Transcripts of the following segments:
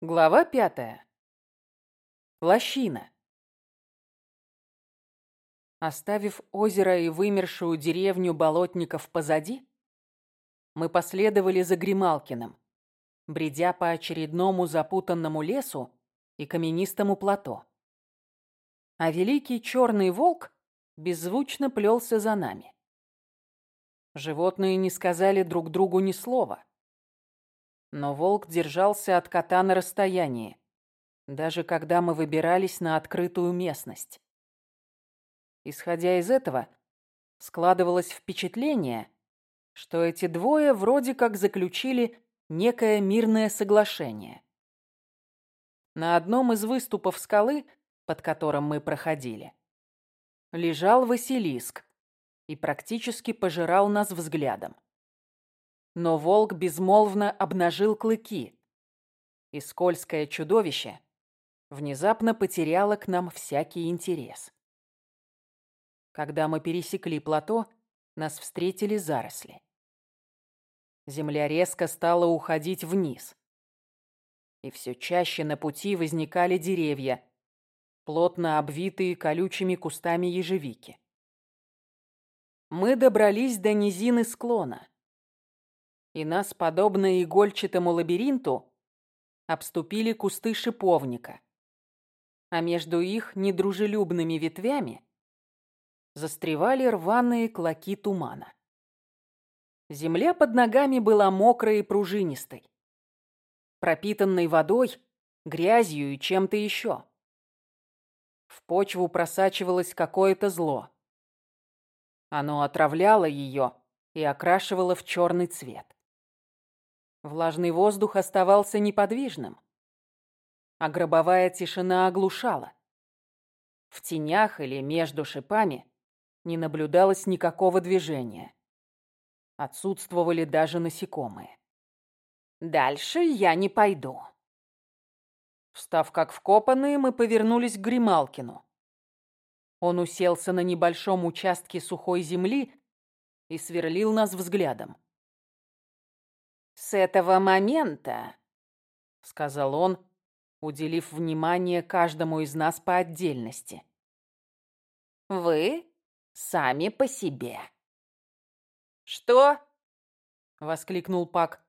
Глава пятая. Лощина. Оставив озеро и вымершую деревню болотников позади, мы последовали за Грималкиным, бредя по очередному запутанному лесу и каменистому плато. А великий черный волк беззвучно плелся за нами. Животные не сказали друг другу ни слова. Но волк держался от кота на расстоянии, даже когда мы выбирались на открытую местность. Исходя из этого, складывалось впечатление, что эти двое вроде как заключили некое мирное соглашение. На одном из выступов скалы, под которым мы проходили, лежал Василиск и практически пожирал нас взглядом. Но волк безмолвно обнажил клыки, и скользкое чудовище внезапно потеряло к нам всякий интерес. Когда мы пересекли плато, нас встретили заросли. Земля резко стала уходить вниз. И все чаще на пути возникали деревья, плотно обвитые колючими кустами ежевики. Мы добрались до низины склона и нас, подобно игольчатому лабиринту, обступили кусты шиповника, а между их недружелюбными ветвями застревали рваные клоки тумана. Земля под ногами была мокрой и пружинистой, пропитанной водой, грязью и чем-то еще. В почву просачивалось какое-то зло. Оно отравляло ее и окрашивало в черный цвет. Влажный воздух оставался неподвижным, а гробовая тишина оглушала. В тенях или между шипами не наблюдалось никакого движения. Отсутствовали даже насекомые. «Дальше я не пойду». Встав как вкопанные, мы повернулись к Грималкину. Он уселся на небольшом участке сухой земли и сверлил нас взглядом. «С этого момента», — сказал он, уделив внимание каждому из нас по отдельности, «вы сами по себе». «Что?» — воскликнул Пак.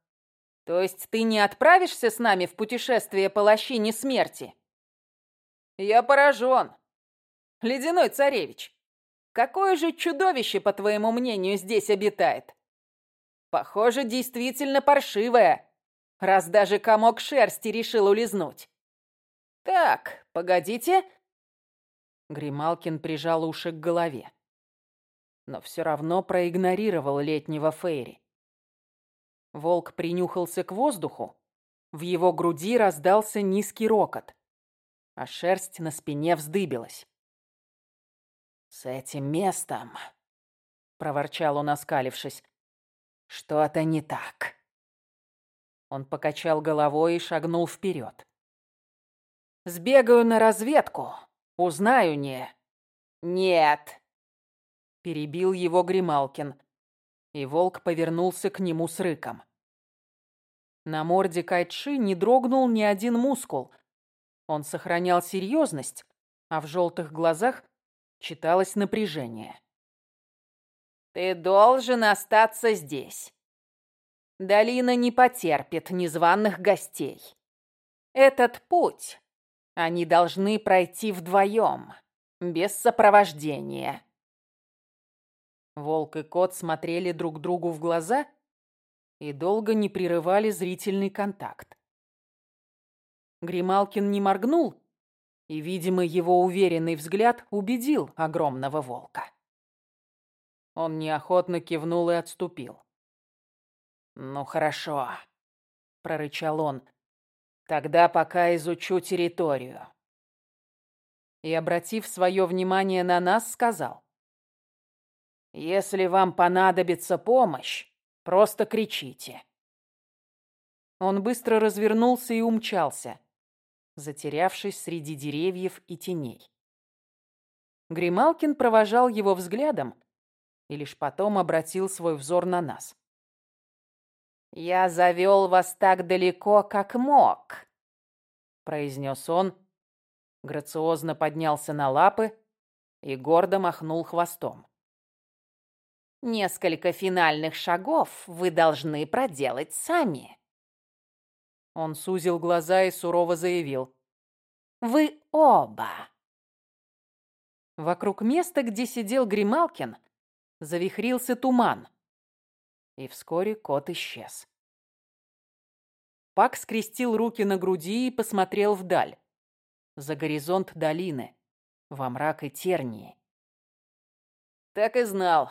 «То есть ты не отправишься с нами в путешествие по лощине смерти?» «Я поражен. Ледяной царевич, какое же чудовище, по твоему мнению, здесь обитает?» Похоже, действительно паршивая, раз даже комок шерсти решил улизнуть. Так, погодите. Грималкин прижал уши к голове, но все равно проигнорировал летнего Фейри. Волк принюхался к воздуху, в его груди раздался низкий рокот, а шерсть на спине вздыбилась. «С этим местом», — проворчал он, оскалившись, что-то не так. Он покачал головой и шагнул вперед. Сбегаю на разведку, узнаю не. Нет. Перебил его Грималкин, и волк повернулся к нему с рыком. На морде Кайтши не дрогнул ни один мускул. Он сохранял серьезность, а в желтых глазах читалось напряжение. Ты должен остаться здесь. Долина не потерпит незваных гостей. Этот путь они должны пройти вдвоем, без сопровождения. Волк и кот смотрели друг другу в глаза и долго не прерывали зрительный контакт. Грималкин не моргнул, и, видимо, его уверенный взгляд убедил огромного волка. Он неохотно кивнул и отступил. «Ну хорошо», — прорычал он. «Тогда пока изучу территорию». И, обратив свое внимание на нас, сказал. «Если вам понадобится помощь, просто кричите». Он быстро развернулся и умчался, затерявшись среди деревьев и теней. Грималкин провожал его взглядом, и лишь потом обратил свой взор на нас. «Я завел вас так далеко, как мог, — произнес он, грациозно поднялся на лапы и гордо махнул хвостом. «Несколько финальных шагов вы должны проделать сами». Он сузил глаза и сурово заявил. «Вы оба!» Вокруг места, где сидел Грималкин, завихрился туман. И вскоре кот исчез. Пак скрестил руки на груди и посмотрел вдаль. За горизонт долины, во мрак и тернии. «Так и знал»,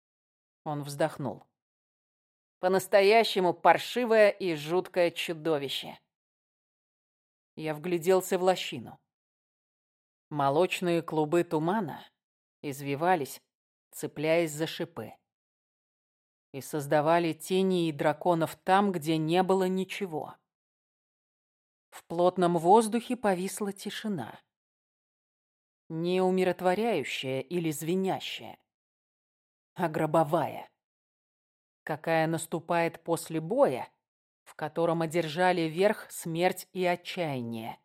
— он вздохнул. «По-настоящему паршивое и жуткое чудовище». Я вгляделся в лощину. Молочные клубы тумана извивались, цепляясь за шипы. И создавали тени и драконов там, где не было ничего. В плотном воздухе повисла тишина. Не умиротворяющая или звенящая, а гробовая. Какая наступает после боя, в котором одержали верх смерть и отчаяние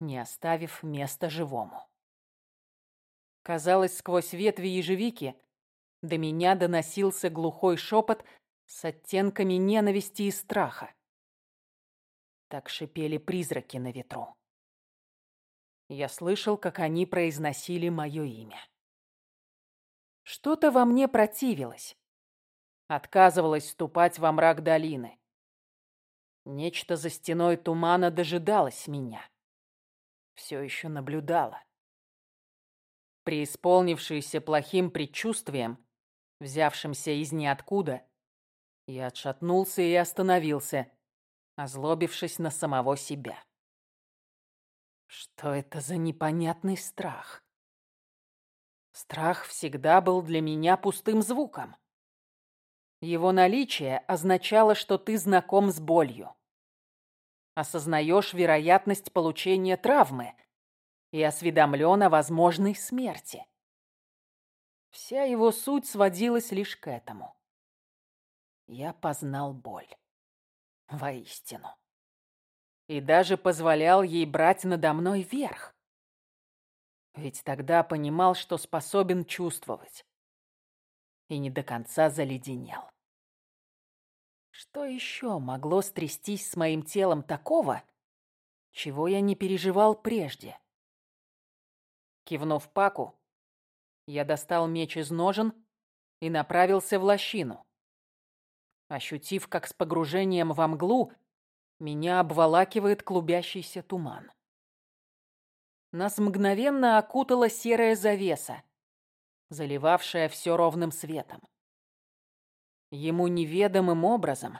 не оставив места живому. Казалось, сквозь ветви ежевики до меня доносился глухой шепот с оттенками ненависти и страха. Так шипели призраки на ветру. Я слышал, как они произносили мое имя. Что-то во мне противилось. Отказывалось ступать во мрак долины. Нечто за стеной тумана дожидалось меня все еще наблюдала. Преисполнившийся плохим предчувствием, взявшимся из ниоткуда, я отшатнулся и остановился, озлобившись на самого себя. Что это за непонятный страх? Страх всегда был для меня пустым звуком. Его наличие означало, что ты знаком с болью осознаешь вероятность получения травмы и осведомлен о возможной смерти. Вся его суть сводилась лишь к этому. Я познал боль. Воистину. И даже позволял ей брать надо мной верх. Ведь тогда понимал, что способен чувствовать. И не до конца заледенел. Что еще могло стрястись с моим телом такого, чего я не переживал прежде? Кивнув Паку, я достал меч из ножен и направился в лощину. Ощутив, как с погружением во мглу меня обволакивает клубящийся туман. Нас мгновенно окутала серая завеса, заливавшая все ровным светом. Ему неведомым образом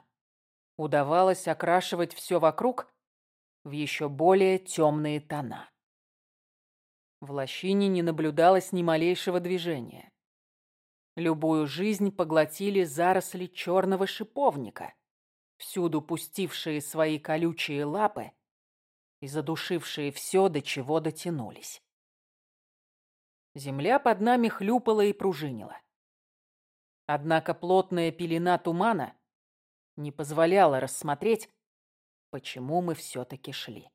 удавалось окрашивать все вокруг в еще более темные тона. В лощине не наблюдалось ни малейшего движения. Любую жизнь поглотили заросли черного шиповника, всюду пустившие свои колючие лапы и задушившие все, до чего дотянулись. Земля под нами хлюпала и пружинила. Однако плотная пелена тумана не позволяла рассмотреть, почему мы все-таки шли.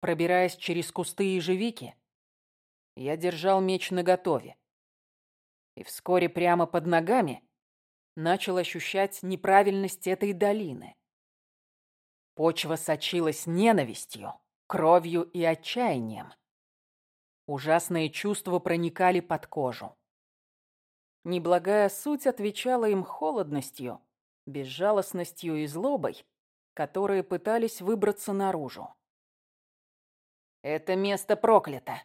Пробираясь через кусты ежевики, я держал меч наготове. И вскоре прямо под ногами начал ощущать неправильность этой долины. Почва сочилась ненавистью, кровью и отчаянием. Ужасные чувства проникали под кожу. Неблагая суть отвечала им холодностью, безжалостностью и злобой, которые пытались выбраться наружу. «Это место проклято!»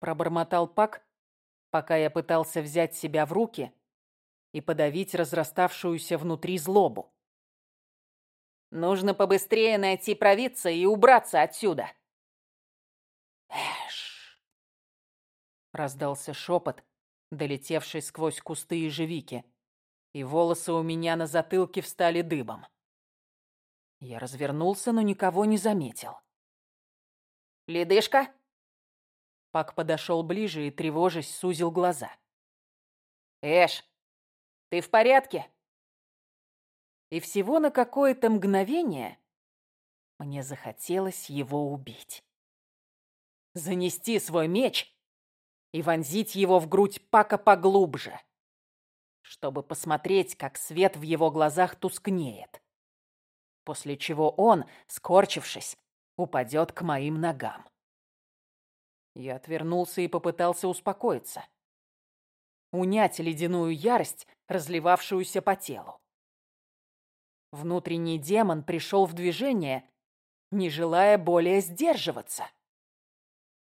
Пробормотал Пак, пока я пытался взять себя в руки и подавить разраставшуюся внутри злобу. «Нужно побыстрее найти провидца и убраться отсюда!» «Эш!» Раздался шепот, долетевший сквозь кусты ежевики, и волосы у меня на затылке встали дыбом. Я развернулся, но никого не заметил. «Ледышка?» Пак подошел ближе и, тревожась, сузил глаза. «Эш, ты в порядке?» И всего на какое-то мгновение мне захотелось его убить. Занести свой меч и вонзить его в грудь Пака поглубже, чтобы посмотреть, как свет в его глазах тускнеет, после чего он, скорчившись, упадет к моим ногам. Я отвернулся и попытался успокоиться. Унять ледяную ярость, разливавшуюся по телу. Внутренний демон пришел в движение, не желая более сдерживаться.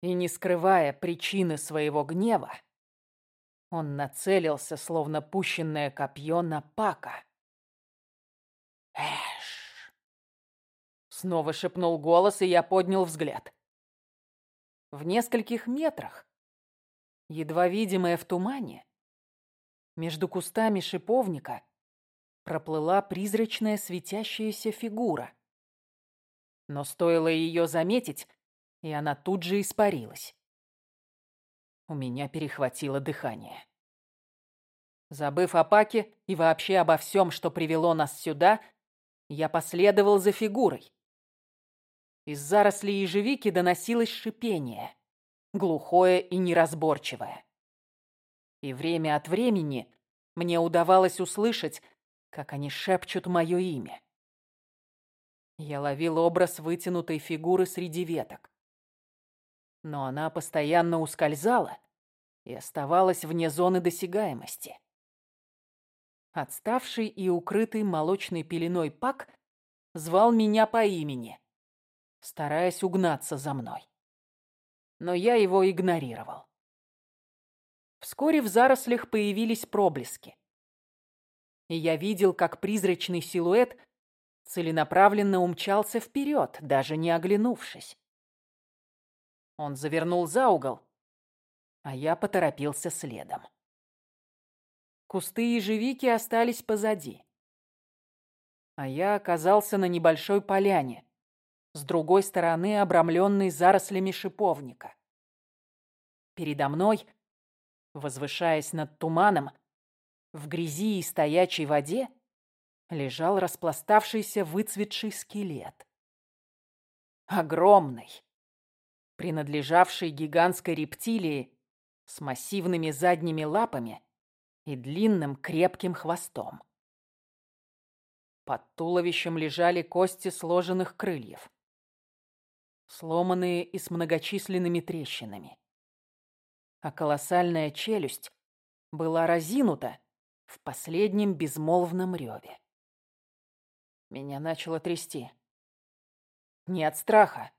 И не скрывая причины своего гнева, он нацелился, словно пущенное копье, на Пака. «Эш!» Снова шепнул голос, и я поднял взгляд. В нескольких метрах, едва видимая в тумане, между кустами шиповника проплыла призрачная светящаяся фигура. Но стоило ее заметить, и она тут же испарилась. У меня перехватило дыхание. Забыв о Паке и вообще обо всем, что привело нас сюда, я последовал за фигурой. Из зарослей ежевики доносилось шипение, глухое и неразборчивое. И время от времени мне удавалось услышать, как они шепчут мое имя. Я ловил образ вытянутой фигуры среди веток. Но она постоянно ускользала и оставалась вне зоны досягаемости. Отставший и укрытый молочной пеленой Пак звал меня по имени, стараясь угнаться за мной. Но я его игнорировал. Вскоре в зарослях появились проблески. И я видел, как призрачный силуэт целенаправленно умчался вперед, даже не оглянувшись. Он завернул за угол, а я поторопился следом. Кусты ежевики остались позади. А я оказался на небольшой поляне, с другой стороны обрамленной зарослями шиповника. Передо мной, возвышаясь над туманом, в грязи и стоячей воде, лежал распластавшийся выцветший скелет. Огромный, принадлежавший гигантской рептилии с массивными задними лапами и длинным крепким хвостом. Под туловищем лежали кости сложенных крыльев сломанные и с многочисленными трещинами. А колоссальная челюсть была разинута в последнем безмолвном реве. Меня начало трясти. Не от страха,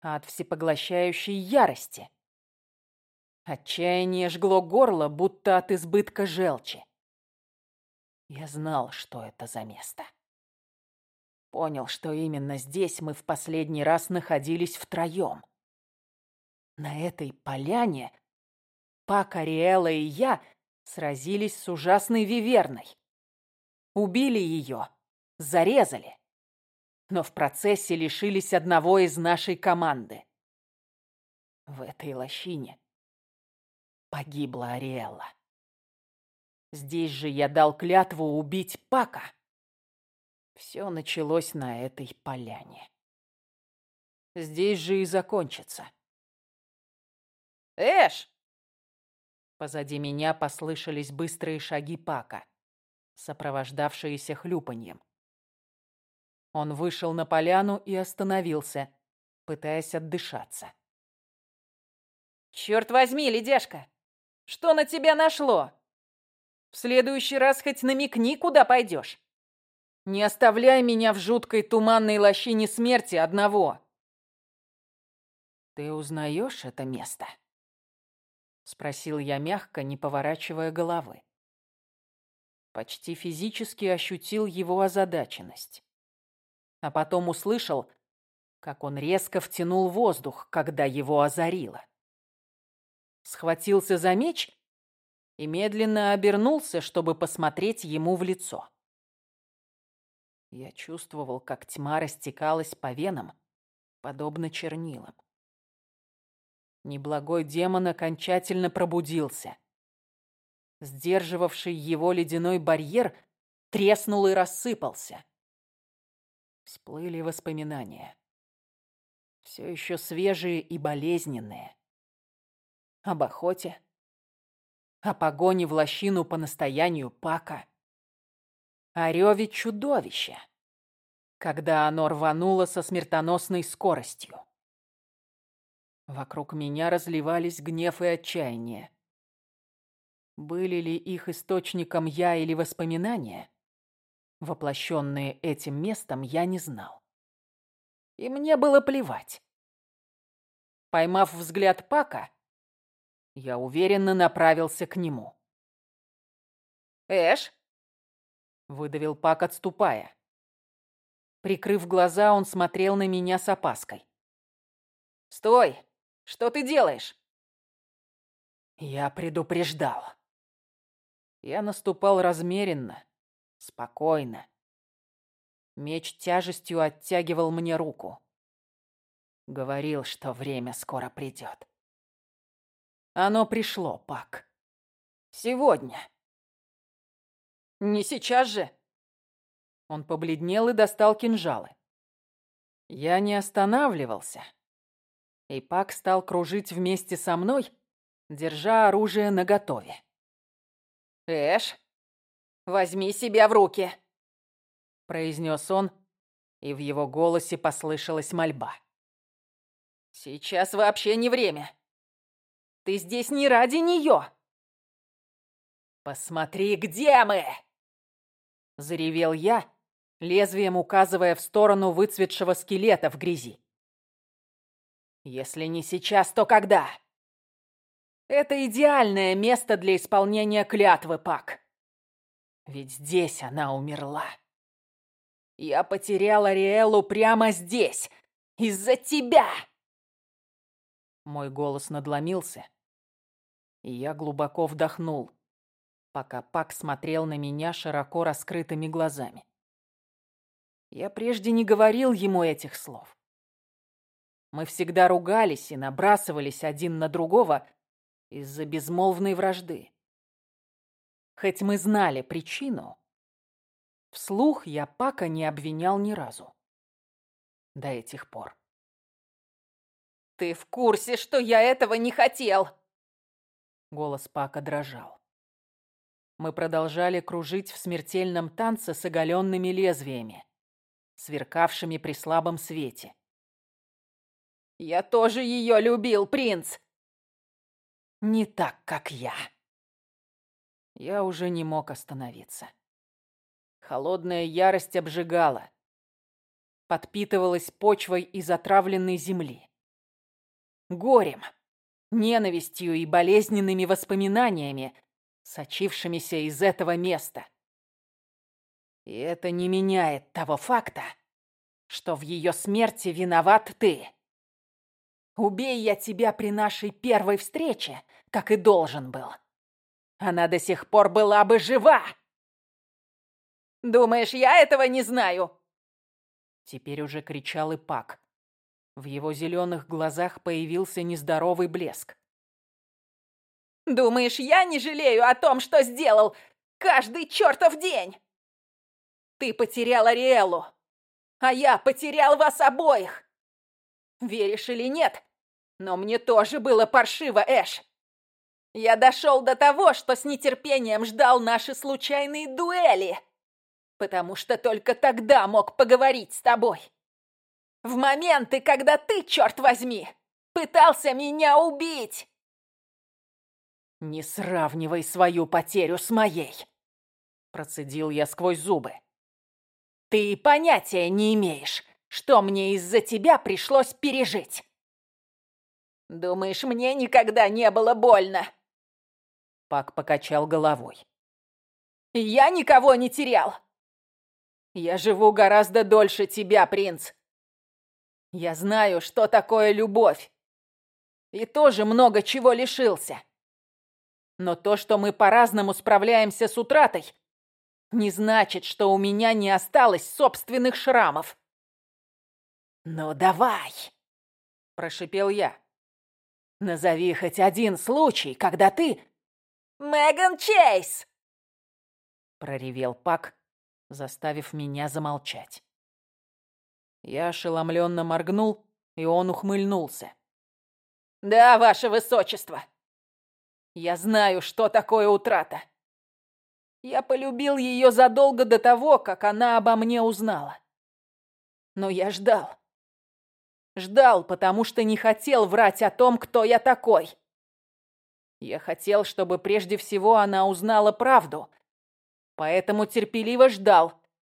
а от всепоглощающей ярости. Отчаяние жгло горло, будто от избытка желчи. Я знал, что это за место. Понял, что именно здесь мы в последний раз находились втроем. На этой поляне Пак, Ариэла и я сразились с ужасной Виверной. Убили ее, зарезали. Но в процессе лишились одного из нашей команды. В этой лощине погибла Ариэлла. Здесь же я дал клятву убить Пака. Все началось на этой поляне. Здесь же и закончится. «Эш!» Позади меня послышались быстрые шаги Пака, сопровождавшиеся хлюпаньем. Он вышел на поляну и остановился, пытаясь отдышаться. «Черт возьми, ледяшка! Что на тебя нашло? В следующий раз хоть намекни, куда пойдешь!» Не оставляй меня в жуткой туманной лощине смерти одного. Ты узнаешь это место? Спросил я мягко, не поворачивая головы. Почти физически ощутил его озадаченность. А потом услышал, как он резко втянул воздух, когда его озарило. Схватился за меч и медленно обернулся, чтобы посмотреть ему в лицо. Я чувствовал, как тьма растекалась по венам, подобно чернилам. Неблагой демон окончательно пробудился. Сдерживавший его ледяной барьер треснул и рассыпался. Всплыли воспоминания. Все еще свежие и болезненные. Об охоте. О погоне в лощину по настоянию Пака. О реве чудовища, когда оно рвануло со смертоносной скоростью. Вокруг меня разливались гнев и отчаяние. Были ли их источником я или воспоминания, воплощенные этим местом, я не знал. И мне было плевать. Поймав взгляд Пака, я уверенно направился к нему. «Эш?» — выдавил Пак, отступая. Прикрыв глаза, он смотрел на меня с опаской. «Стой! Что ты делаешь?» Я предупреждал. Я наступал размеренно, спокойно. Меч тяжестью оттягивал мне руку. Говорил, что время скоро придет. Оно пришло, Пак. Сегодня. Не сейчас же. Он побледнел и достал кинжалы. Я не останавливался. И Пак стал кружить вместе со мной, держа оружие наготове. «Эш, возьми себя в руки!» произнес он, и в его голосе послышалась мольба. «Сейчас вообще не время. Ты здесь не ради нее!» «Посмотри, где мы!» Заревел я, лезвием указывая в сторону выцветшего скелета в грязи. «Если не сейчас, то когда?» Это идеальное место для исполнения клятвы, Пак. Ведь здесь она умерла. Я потеряла Риэлу прямо здесь, из-за тебя. Мой голос надломился, и я глубоко вдохнул, пока Пак смотрел на меня широко раскрытыми глазами. Я прежде не говорил ему этих слов. Мы всегда ругались и набрасывались один на другого, из-за безмолвной вражды. Хоть мы знали причину, вслух я Пака не обвинял ни разу. До этих пор. «Ты в курсе, что я этого не хотел?» Голос Пака дрожал. Мы продолжали кружить в смертельном танце с оголенными лезвиями, сверкавшими при слабом свете. «Я тоже ее любил, принц!» не так, как я. Я уже не мог остановиться. Холодная ярость обжигала. Подпитывалась почвой из отравленной земли. Горем, ненавистью и болезненными воспоминаниями, сочившимися из этого места. И это не меняет того факта, что в ее смерти виноват ты. Убей я тебя при нашей первой встрече, как и должен был. Она до сих пор была бы жива. Думаешь, я этого не знаю? Теперь уже кричал и Пак. В его зеленых глазах появился нездоровый блеск. Думаешь, я не жалею о том, что сделал каждый чертов день? Ты потерял Ариэлу, а я потерял вас обоих. Веришь или нет, но мне тоже было паршиво, Эш. Я дошел до того, что с нетерпением ждал наши случайные дуэли, потому что только тогда мог поговорить с тобой. В моменты, когда ты, черт возьми, пытался меня убить. «Не сравнивай свою потерю с моей!» Процедил я сквозь зубы. «Ты понятия не имеешь, что мне из-за тебя пришлось пережить!» «Думаешь, мне никогда не было больно?» Пак покачал головой. «Я никого не терял. Я живу гораздо дольше тебя, принц. Я знаю, что такое любовь. И тоже много чего лишился. Но то, что мы по-разному справляемся с утратой, не значит, что у меня не осталось собственных шрамов. «Ну давай!» – прошипел я. Назови хоть один случай, когда ты... Меган Чейз! Проревел Пак, заставив меня замолчать. Я ошеломленно моргнул, и он ухмыльнулся. «Да, ваше высочество, я знаю, что такое утрата. Я полюбил ее задолго до того, как она обо мне узнала. Но я ждал. Ждал, потому что не хотел врать о том, кто я такой. Я хотел, чтобы прежде всего она узнала правду, поэтому терпеливо ждал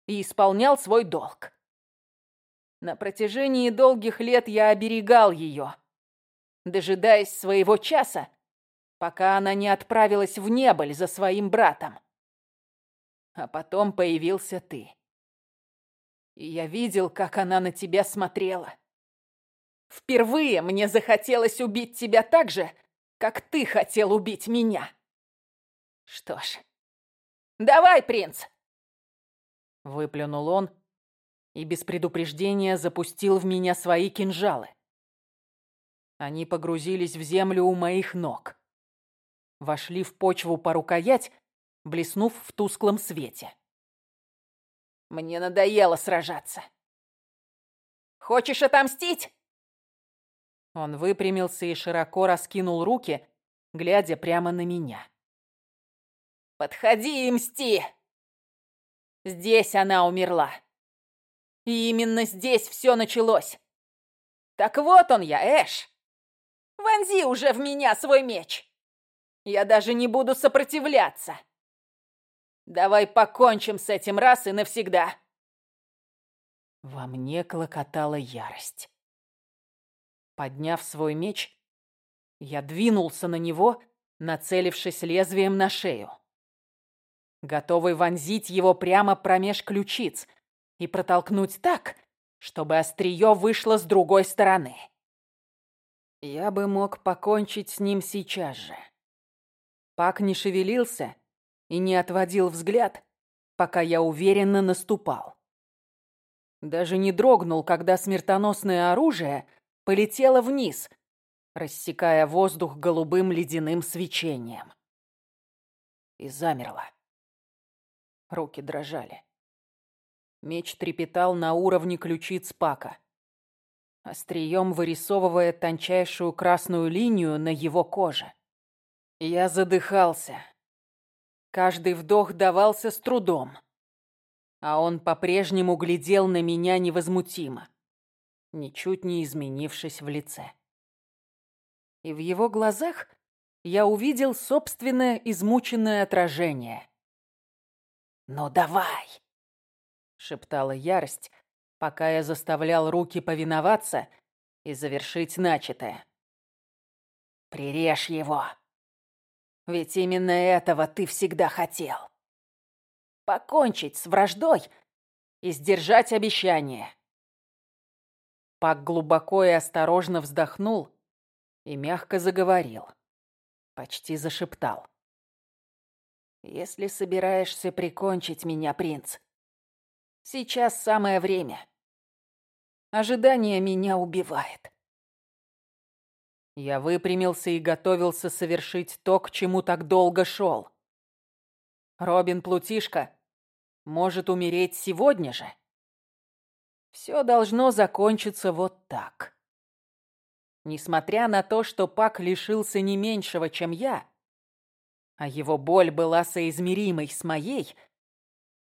и исполнял свой долг. На протяжении долгих лет я оберегал ее, дожидаясь своего часа, пока она не отправилась в небыль за своим братом. А потом появился ты. И я видел, как она на тебя смотрела. Впервые мне захотелось убить тебя так же, как ты хотел убить меня. Что ж, давай, принц!» Выплюнул он и без предупреждения запустил в меня свои кинжалы. Они погрузились в землю у моих ног. Вошли в почву по рукоять, блеснув в тусклом свете. «Мне надоело сражаться. Хочешь отомстить?» Он выпрямился и широко раскинул руки, глядя прямо на меня. «Подходи и мсти! Здесь она умерла. И именно здесь все началось. Так вот он я, Эш. Вонзи уже в меня свой меч. Я даже не буду сопротивляться. Давай покончим с этим раз и навсегда». Во мне клокотала ярость. Подняв свой меч, я двинулся на него, нацелившись лезвием на шею. Готовый вонзить его прямо промеж ключиц и протолкнуть так, чтобы острие вышло с другой стороны. Я бы мог покончить с ним сейчас же. Пак не шевелился и не отводил взгляд, пока я уверенно наступал. Даже не дрогнул, когда смертоносное оружие полетела вниз, рассекая воздух голубым ледяным свечением. И замерла. Руки дрожали. Меч трепетал на уровне ключиц Пака, острием вырисовывая тончайшую красную линию на его коже. Я задыхался. Каждый вдох давался с трудом, а он по-прежнему глядел на меня невозмутимо ничуть не изменившись в лице. И в его глазах я увидел собственное измученное отражение. «Ну давай!» — шептала ярость, пока я заставлял руки повиноваться и завершить начатое. «Прирежь его! Ведь именно этого ты всегда хотел. Покончить с враждой и сдержать обещание. Пак глубоко и осторожно вздохнул и мягко заговорил. Почти зашептал. «Если собираешься прикончить меня, принц, сейчас самое время. Ожидание меня убивает». Я выпрямился и готовился совершить то, к чему так долго шел. Робин Плутишка может умереть сегодня же. Все должно закончиться вот так. Несмотря на то, что Пак лишился не меньшего, чем я, а его боль была соизмеримой с моей,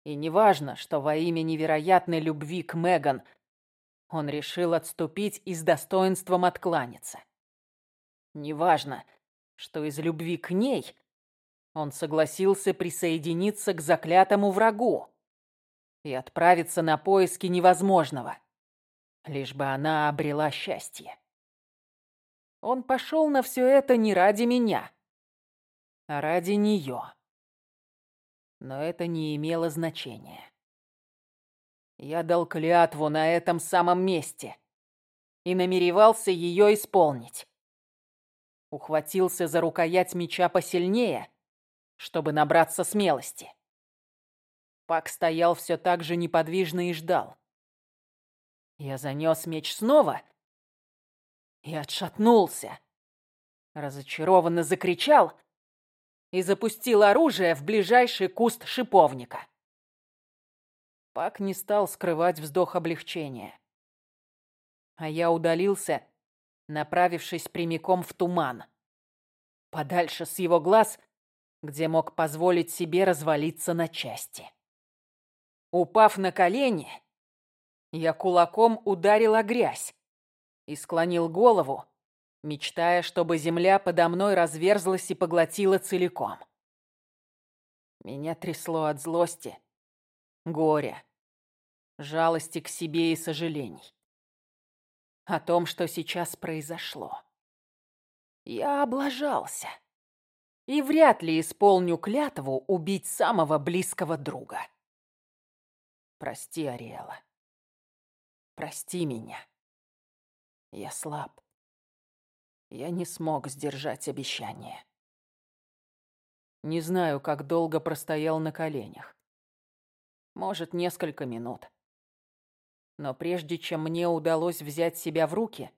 и неважно, что во имя невероятной любви к Меган он решил отступить и с достоинством откланяться. Неважно, что из любви к ней он согласился присоединиться к заклятому врагу, и отправиться на поиски невозможного, лишь бы она обрела счастье. Он пошел на все это не ради меня, а ради нее. Но это не имело значения. Я дал клятву на этом самом месте и намеревался ее исполнить. Ухватился за рукоять меча посильнее, чтобы набраться смелости. Пак стоял все так же неподвижно и ждал. Я занес меч снова и отшатнулся. Разочарованно закричал и запустил оружие в ближайший куст шиповника. Пак не стал скрывать вздох облегчения. А я удалился, направившись прямиком в туман. Подальше с его глаз, где мог позволить себе развалиться на части. Упав на колени, я кулаком ударил о грязь и склонил голову, мечтая, чтобы земля подо мной разверзлась и поглотила целиком. Меня трясло от злости, горя, жалости к себе и сожалений. О том, что сейчас произошло. Я облажался. И вряд ли исполню клятву убить самого близкого друга. Прости, Ариэла. Прости меня. Я слаб. Я не смог сдержать обещание. Не знаю, как долго простоял на коленях. Может, несколько минут. Но прежде чем мне удалось взять себя в руки,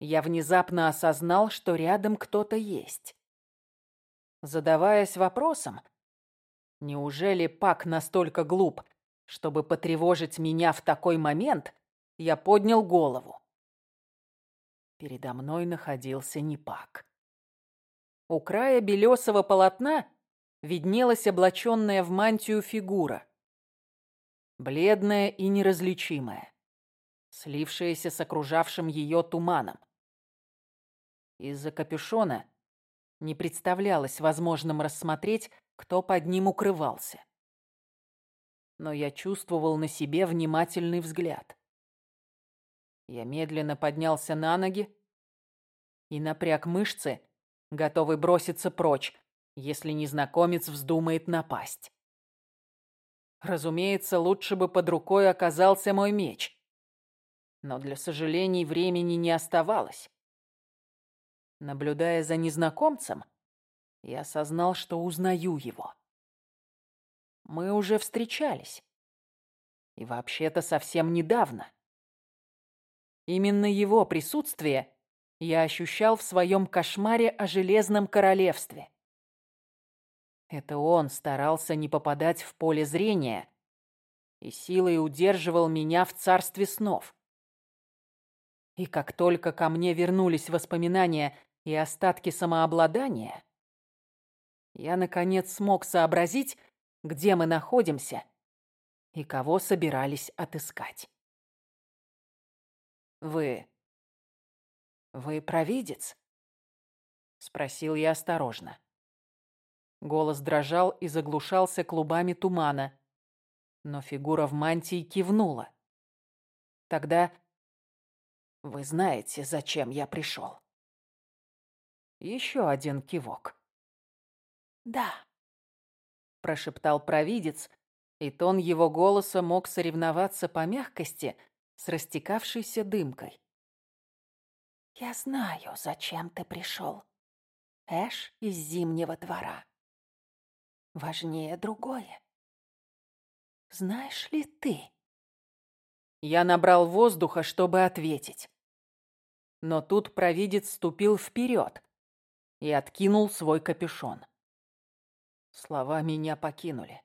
я внезапно осознал, что рядом кто-то есть. Задаваясь вопросом, неужели Пак настолько глуп, чтобы потревожить меня в такой момент, я поднял голову. Передо мной находился Непак. У края белесого полотна виднелась облаченная в мантию фигура. Бледная и неразличимая, слившаяся с окружавшим ее туманом. Из-за капюшона не представлялось возможным рассмотреть, кто под ним укрывался. Но я чувствовал на себе внимательный взгляд. Я медленно поднялся на ноги и напряг мышцы, готовый броситься прочь, если незнакомец вздумает напасть. Разумеется, лучше бы под рукой оказался мой меч. Но для сожалений времени не оставалось. Наблюдая за незнакомцем, я осознал, что узнаю его. Мы уже встречались. И вообще-то совсем недавно. Именно его присутствие я ощущал в своем кошмаре о Железном Королевстве. Это он старался не попадать в поле зрения и силой удерживал меня в царстве снов. И как только ко мне вернулись воспоминания и остатки самообладания, я, наконец, смог сообразить, где мы находимся и кого собирались отыскать. «Вы «Вы провидец?» — спросил я осторожно. Голос дрожал и заглушался клубами тумана, но фигура в мантии кивнула. «Тогда вы знаете, зачем я пришел?» Еще один кивок. «Да», — прошептал провидец, и тон его голоса мог соревноваться по мягкости с растекавшейся дымкой. «Я знаю, зачем ты пришел. Эш из Зимнего двора. Важнее другое. Знаешь ли ты?» Я набрал воздуха, чтобы ответить. Но тут провидец ступил вперед и откинул свой капюшон. Слова меня покинули.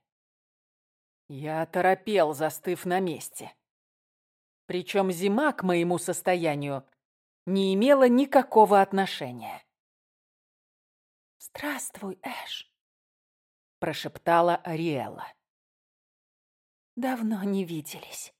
Я оторопел, застыв на месте. Причем зима к моему состоянию не имела никакого отношения. «Здравствуй, Эш», — прошептала Ариэла. «Давно не виделись».